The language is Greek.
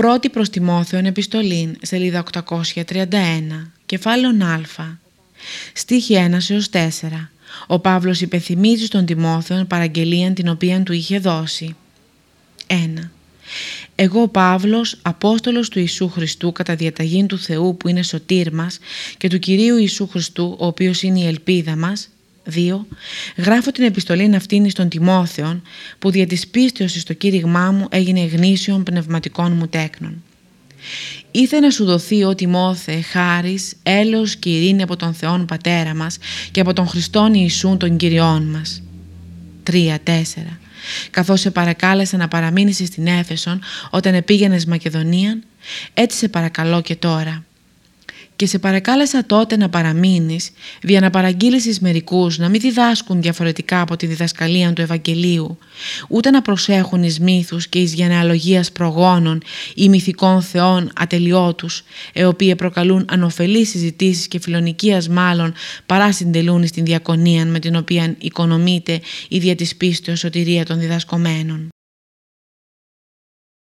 Πρώτη προς Τιμόθεον επιστολήν, σελίδα 831, κεφάλαιον Α, στίχη 1 έως 4. Ο Παύλος υπεθυμίζει στον Τιμόθεον παραγγελίαν την οποία του είχε δώσει. 1. Εγώ ο Παύλος, Απόστολος του Ιησού Χριστού κατά διαταγή του Θεού που είναι σωτήρ μας και του Κυρίου Ιησού Χριστού ο οποίος είναι η ελπίδα μας, 2. Γράφω την επιστολή αυτήν στον Τιμόθεον που δια της πίστεως στο κήρυγμά μου έγινε γνήσιον πνευματικών μου τέκνων. Ήθε να σου δοθεί ο Τιμόθε χάρις, έλεος και ειρήνη από τον Θεόν Πατέρα μας και από τον Χριστόν Ιησούν τον Κυριόν μας. 3-4 Καθώς σε παρακάλεσα να παραμείνεις στην Έφεσον όταν επήγαινες Μακεδονίαν, έτσι σε παρακαλώ και τώρα και σε παρακάλεσα τότε να παραμείνεις για να παραγγείλεις εις μερικούς να μην διδάσκουν διαφορετικά από τη διδασκαλία του Ευαγγελίου ούτε να προσέχουν εις μύθους και εις γενεαλογίας προγόνων ή μυθικών θεών ατελειώτους οι οποίοι προκαλούν ανοφελείς συζητήσεις και φιλονικίας μάλλον παρά συντελούν στην διακονία με την οποία οικονομείται η δια της πίστεως σωτηρία των διδασκομένων.